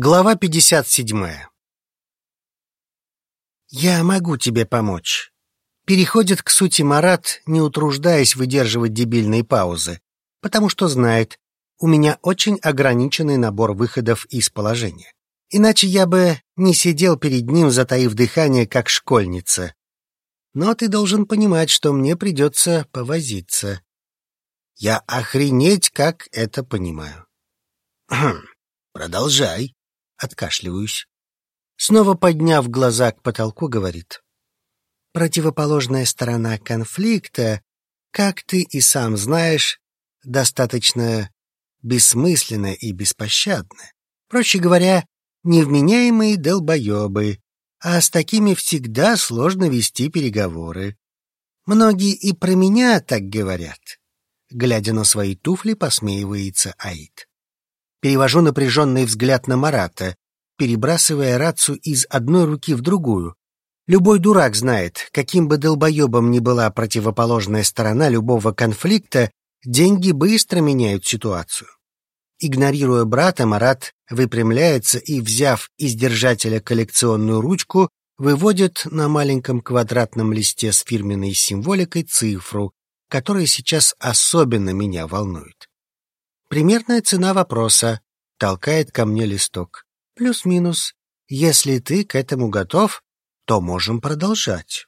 Глава 57. «Я могу тебе помочь». Переходит к сути Марат, не утруждаясь выдерживать дебильные паузы, потому что знает, у меня очень ограниченный набор выходов из положения. Иначе я бы не сидел перед ним, затаив дыхание, как школьница. Но ты должен понимать, что мне придется повозиться. Я охренеть, как это понимаю. Продолжай. Откашливаюсь. Снова подняв глаза к потолку, говорит. Противоположная сторона конфликта, как ты и сам знаешь, достаточно бессмысленная и беспощадная. Проще говоря, невменяемые долбоебы, а с такими всегда сложно вести переговоры. Многие и про меня так говорят. Глядя на свои туфли, посмеивается Аид. Перевожу напряженный взгляд на Марата, перебрасывая рацию из одной руки в другую. Любой дурак знает, каким бы долбоебом ни была противоположная сторона любого конфликта, деньги быстро меняют ситуацию. Игнорируя брата, Марат выпрямляется и, взяв из держателя коллекционную ручку, выводит на маленьком квадратном листе с фирменной символикой цифру, которая сейчас особенно меня волнует. Примерная цена вопроса. Толкает ко мне листок. Плюс-минус. Если ты к этому готов, то можем продолжать.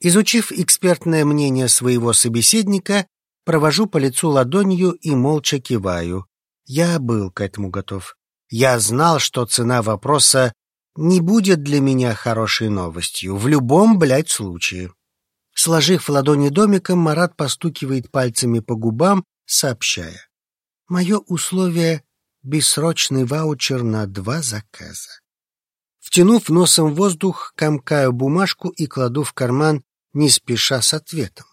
Изучив экспертное мнение своего собеседника, провожу по лицу ладонью и молча киваю. Я был к этому готов. Я знал, что цена вопроса не будет для меня хорошей новостью в любом, блядь, случае. Сложив в ладони домиком, Марат постукивает пальцами по губам, сообщая. Мое условие — бессрочный ваучер на два заказа. Втянув носом воздух, комкаю бумажку и кладу в карман, не спеша с ответом.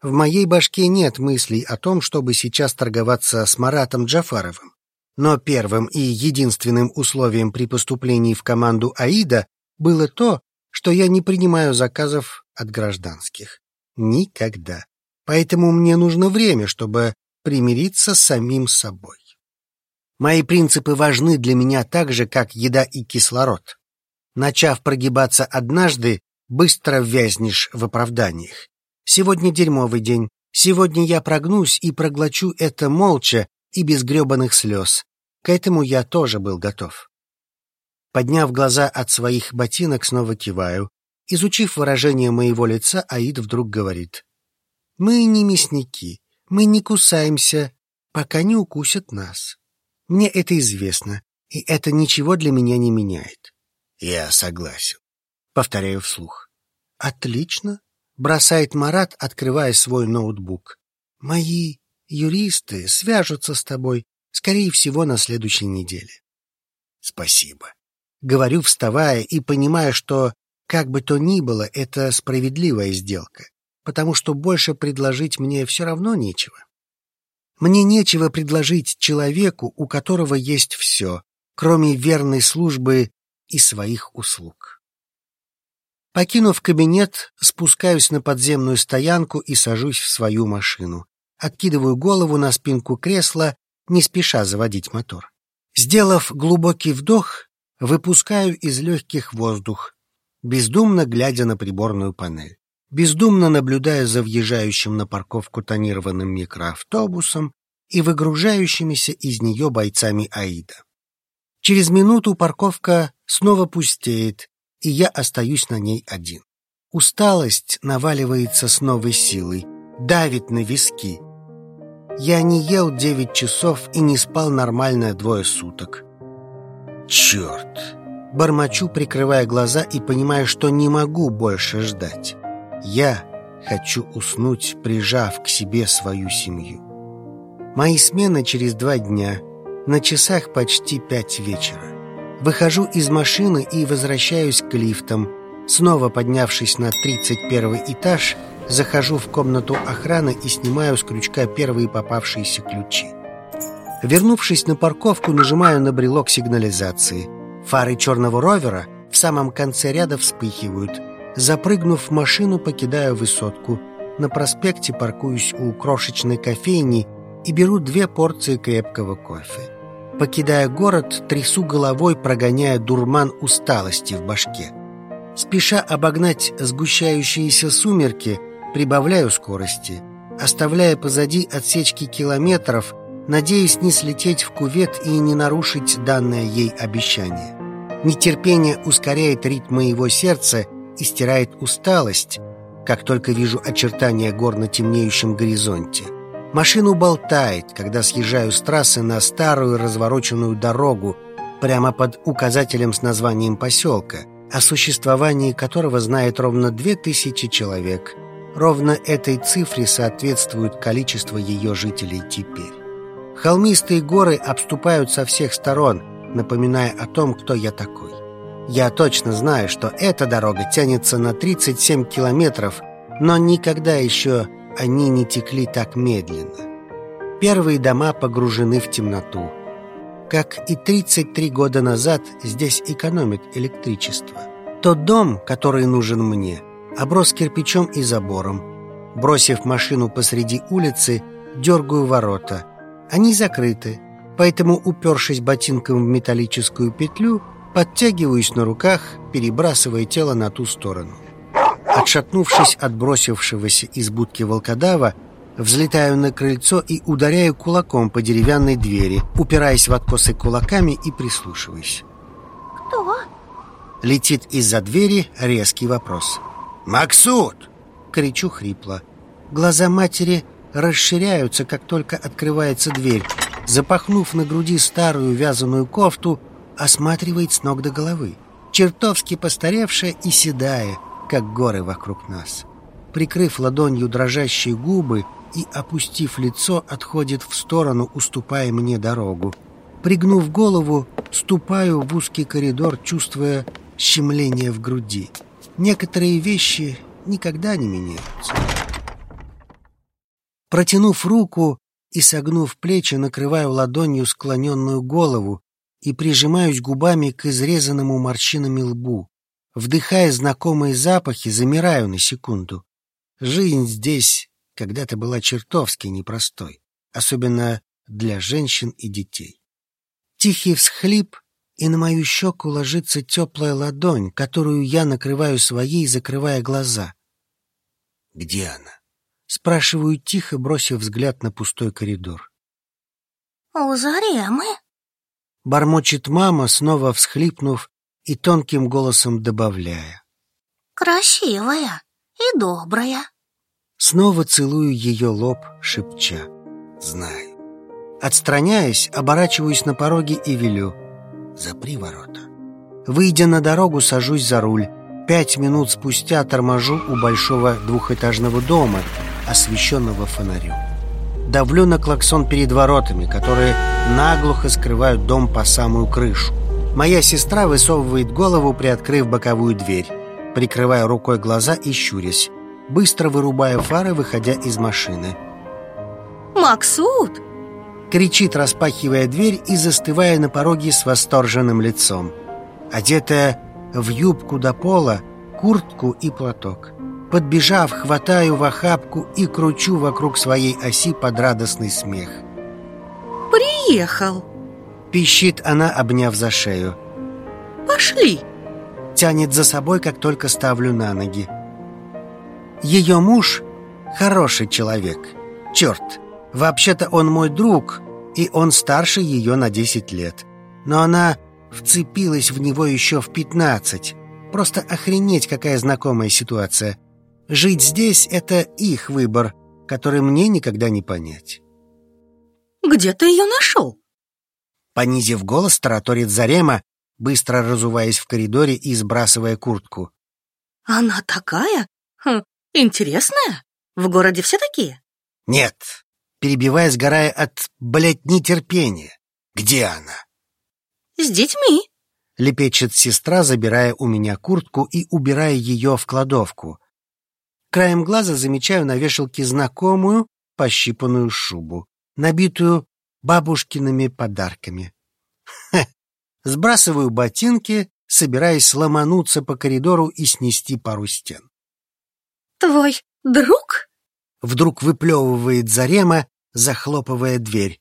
В моей башке нет мыслей о том, чтобы сейчас торговаться с Маратом Джафаровым. Но первым и единственным условием при поступлении в команду АИДа было то, что я не принимаю заказов от гражданских. Никогда. Поэтому мне нужно время, чтобы примириться с самим собой. Мои принципы важны для меня так же, как еда и кислород. Начав прогибаться однажды, быстро ввязнешь в оправданиях. Сегодня дерьмовый день. Сегодня я прогнусь и проглочу это молча и без гребаных слез. К этому я тоже был готов. Подняв глаза от своих ботинок, снова киваю. Изучив выражение моего лица, Аид вдруг говорит. «Мы не мясники. Мы не кусаемся, пока не укусят нас. Мне это известно, и это ничего для меня не меняет. Я согласен. Повторяю вслух. Отлично. Бросает Марат, открывая свой ноутбук. Мои юристы свяжутся с тобой, скорее всего, на следующей неделе. Спасибо. Говорю, вставая и понимая, что, как бы то ни было, это справедливая сделка потому что больше предложить мне все равно нечего. Мне нечего предложить человеку, у которого есть все, кроме верной службы и своих услуг. Покинув кабинет, спускаюсь на подземную стоянку и сажусь в свою машину. Откидываю голову на спинку кресла, не спеша заводить мотор. Сделав глубокий вдох, выпускаю из легких воздух, бездумно глядя на приборную панель бездумно наблюдая за въезжающим на парковку тонированным микроавтобусом и выгружающимися из нее бойцами Аида. Через минуту парковка снова пустеет, и я остаюсь на ней один. Усталость наваливается с новой силой, давит на виски. Я не ел девять часов и не спал нормально двое суток. Черт! Бормочу, прикрывая глаза и понимая, что не могу больше ждать. Я хочу уснуть, прижав к себе свою семью. Мои смены через два дня, на часах почти пять вечера. Выхожу из машины и возвращаюсь к лифтам. Снова поднявшись на 31 этаж, захожу в комнату охраны и снимаю с крючка первые попавшиеся ключи. Вернувшись на парковку, нажимаю на брелок сигнализации. Фары черного ровера в самом конце ряда вспыхивают – Запрыгнув в машину, покидаю высотку. На проспекте паркуюсь у крошечной кофейни и беру две порции крепкого кофе. Покидая город, трясу головой, прогоняя дурман усталости в башке. Спеша обогнать сгущающиеся сумерки, прибавляю скорости, оставляя позади отсечки километров, надеясь не слететь в кувет и не нарушить данное ей обещание. Нетерпение ускоряет ритм моего сердца и стирает усталость, как только вижу очертания гор на темнеющем горизонте. Машину болтает, когда съезжаю с трассы на старую развороченную дорогу прямо под указателем с названием поселка, о существовании которого знает ровно две тысячи человек. Ровно этой цифре соответствует количество ее жителей теперь. Холмистые горы обступают со всех сторон, напоминая о том, кто я такой. Я точно знаю, что эта дорога тянется на 37 километров, но никогда еще они не текли так медленно. Первые дома погружены в темноту. Как и 33 года назад, здесь экономят электричество. Тот дом, который нужен мне, оброс кирпичом и забором. Бросив машину посреди улицы, дергаю ворота. Они закрыты, поэтому, упершись ботинком в металлическую петлю, подтягиваюсь на руках, перебрасывая тело на ту сторону. Отшатнувшись от бросившегося из будки волкодава, взлетаю на крыльцо и ударяю кулаком по деревянной двери, упираясь в откосы кулаками и прислушиваясь. «Кто?» Летит из-за двери резкий вопрос. «Максут!» — кричу хрипло. Глаза матери расширяются, как только открывается дверь. Запахнув на груди старую вязаную кофту, осматривает с ног до головы. Чертовски постаревшая и седая — как горы вокруг нас. Прикрыв ладонью дрожащие губы и опустив лицо, отходит в сторону, уступая мне дорогу. Пригнув голову, ступаю в узкий коридор, чувствуя щемление в груди. Некоторые вещи никогда не меняются. Протянув руку и согнув плечи, накрываю ладонью склоненную голову и прижимаюсь губами к изрезанному морщинами лбу. Вдыхая знакомые запахи, замираю на секунду. Жизнь здесь когда-то была чертовски непростой, особенно для женщин и детей. Тихий всхлип, и на мою щеку ложится теплая ладонь, которую я накрываю своей, закрывая глаза. «Где она?» — спрашиваю тихо, бросив взгляд на пустой коридор. «У Заремы?» — бормочет мама, снова всхлипнув и тонким голосом добавляя. «Красивая и добрая». Снова целую ее лоб, шепча. «Знаю». Отстраняясь, оборачиваюсь на пороге и велю. «Запри ворота». Выйдя на дорогу, сажусь за руль. Пять минут спустя торможу у большого двухэтажного дома, освещенного фонарем. Давлю на клаксон перед воротами, которые наглухо скрывают дом по самую крышу. Моя сестра высовывает голову, приоткрыв боковую дверь, прикрывая рукой глаза и щурясь, быстро вырубая фары, выходя из машины. «Максут!» кричит, распахивая дверь и застывая на пороге с восторженным лицом. Одетая в юбку до пола, куртку и платок. Подбежав, хватаю в охапку и кручу вокруг своей оси под радостный смех. «Приехал!» Пищит она, обняв за шею. «Пошли!» Тянет за собой, как только ставлю на ноги. Ее муж хороший человек. Черт, вообще-то он мой друг, и он старше ее на 10 лет. Но она вцепилась в него еще в 15. Просто охренеть, какая знакомая ситуация. Жить здесь — это их выбор, который мне никогда не понять. «Где ты ее нашел?» Понизив голос, тараторит Зарема, быстро разуваясь в коридоре и сбрасывая куртку. «Она такая? Хм, интересная? В городе все такие?» «Нет», перебивая, сгорая от, блядь, нетерпения. «Где она?» «С детьми», — лепечет сестра, забирая у меня куртку и убирая ее в кладовку. Краем глаза замечаю на вешалке знакомую пощипанную шубу, набитую бабушкиными подарками. Ха! Сбрасываю ботинки, собираясь ломануться по коридору и снести пару стен. «Твой друг?» Вдруг выплевывает Зарема, захлопывая дверь.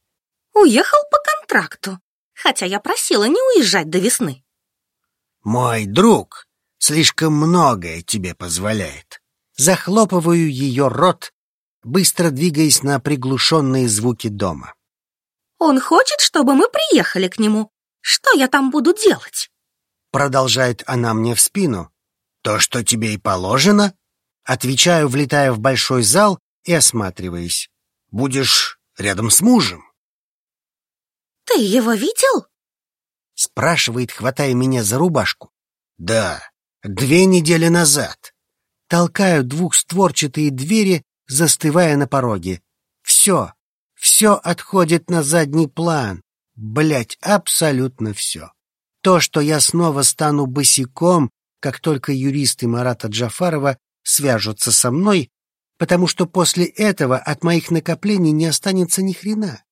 «Уехал по контракту. хотя я просила не уезжать до весны. Мой друг слишком многое тебе позволяет. Захлопываю ее рот, быстро двигаясь на приглушенные звуки дома. Он хочет, чтобы мы приехали к нему. Что я там буду делать? Продолжает она мне в спину. То, что тебе и положено, Отвечаю, влетая в большой зал и осматриваясь. будешь рядом с мужем. Ты его видел? Спрашивает, хватая меня за рубашку. Да, две недели назад. Толкаю двухстворчатые двери, застывая на пороге. Все, все отходит на задний план. Блять, абсолютно все. То, что я снова стану босиком, как только юристы Марата Джафарова свяжутся со мной, потому что после этого от моих накоплений не останется ни хрена.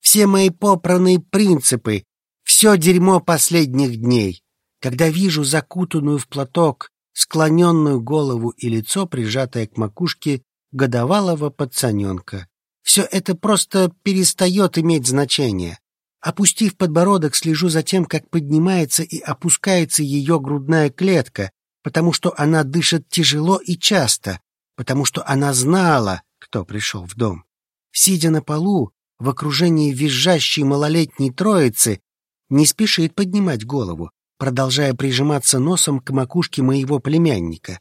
Все мои попранные принципы, все дерьмо последних дней, когда вижу закутанную в платок, склоненную голову и лицо, прижатое к макушке годовалого пацаненка. Все это просто перестает иметь значение. Опустив подбородок, слежу за тем, как поднимается и опускается ее грудная клетка, потому что она дышит тяжело и часто, потому что она знала, кто пришел в дом. Сидя на полу, в окружении визжащей малолетней троицы, не спешит поднимать голову, продолжая прижиматься носом к макушке моего племянника.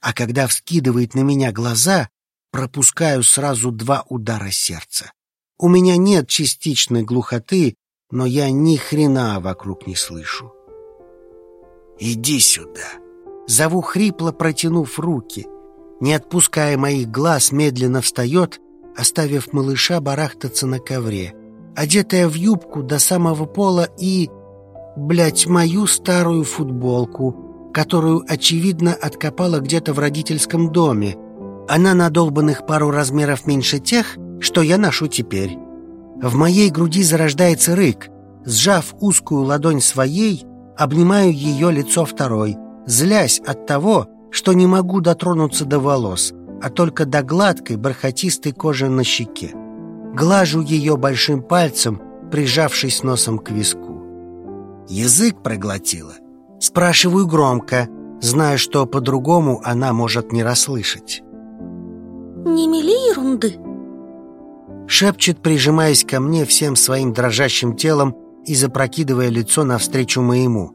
А когда вскидывает на меня глаза, пропускаю сразу два удара сердца. У меня нет частичной глухоты, но я ни хрена вокруг не слышу. Иди сюда. Зову хрипло, протянув руки. Не отпуская моих глаз, медленно встает, оставив малыша барахтаться на ковре. Одетая в юбку до самого пола и... Блять, мою старую футболку, которую, очевидно, откопала где-то в родительском доме. Она на долбанных пару размеров меньше тех, что я ношу теперь. В моей груди зарождается рык. Сжав узкую ладонь своей, обнимаю ее лицо второй — злясь от того, что не могу дотронуться до волос, а только до гладкой бархатистой кожи на щеке. Глажу ее большим пальцем, прижавшись носом к виску. Язык проглотила. Спрашиваю громко, зная, что по-другому она может не расслышать. Не мели ерунды. Шепчет, прижимаясь ко мне всем своим дрожащим телом и запрокидывая лицо навстречу моему.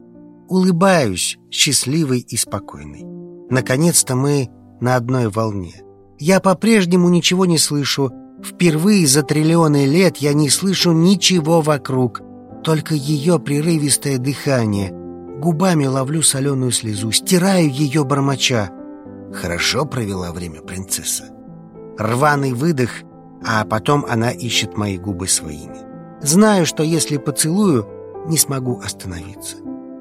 Улыбаюсь, счастливый и спокойный. Наконец-то мы на одной волне. Я по-прежнему ничего не слышу. Впервые за триллионы лет я не слышу ничего вокруг, только ее прерывистое дыхание. Губами ловлю соленую слезу, стираю ее бормоча. Хорошо провела время принцесса. Рваный выдох, а потом она ищет мои губы своими. Знаю, что если поцелую, не смогу остановиться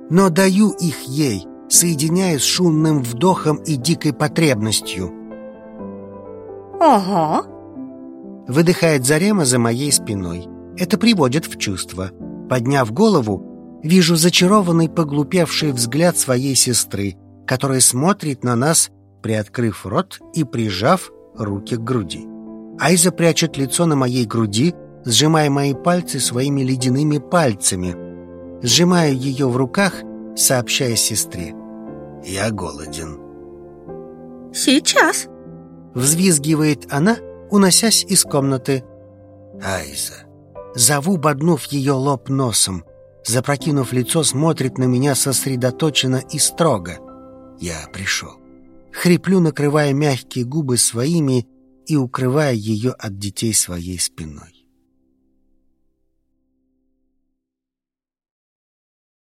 но даю их ей, соединяя с шумным вдохом и дикой потребностью. Ага. Выдыхает Зарема за моей спиной. Это приводит в чувство. Подняв голову, вижу зачарованный поглупевший взгляд своей сестры, которая смотрит на нас, приоткрыв рот и прижав руки к груди. Айза прячет лицо на моей груди, сжимая мои пальцы своими ледяными пальцами, Сжимаю ее в руках, сообщая сестре. «Я голоден». «Сейчас», — взвизгивает она, уносясь из комнаты. «Айза». Зову, боднув ее лоб носом. Запрокинув лицо, смотрит на меня сосредоточенно и строго. «Я пришел». Хриплю, накрывая мягкие губы своими и укрывая ее от детей своей спиной.